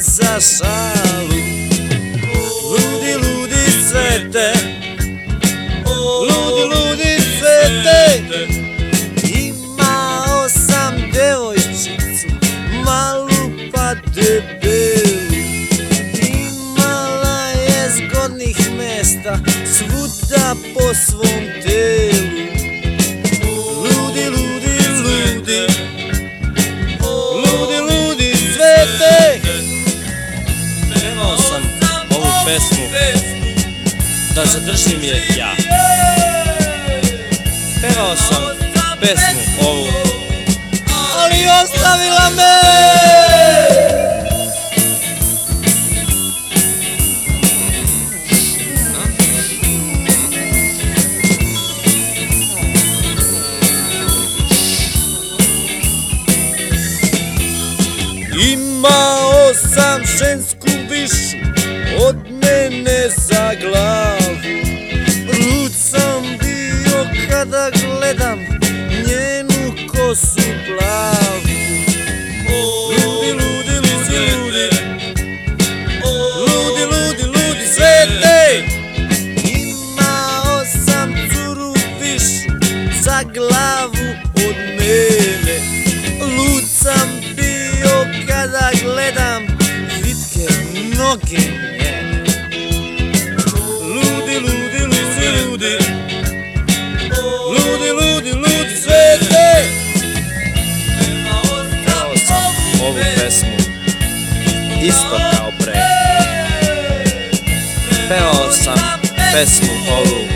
za šalu Ludi, ludi svete Ludi, ludi svete Imao sam devojčicu Malu pa debelu Imala je zgodnih mesta Svuda po svom telu. Pevao sam ovu pesmu Da zadržim je ja. Pevao sam pesmu ovu. Ali ostavila me. Imao sam žensku višu od mene za glavu. Lud sam bio kada gledam njenu kosu plavu Ludi, ludi, ludi, ludi. Ludi, ludi, sam glavu od mene noge Ludi, ludi, ludi, ludi. Ludi, ludi, ludi, svete. Pevao sam ovu pesmu Isto kao pre. Pevao sam pesmu ovu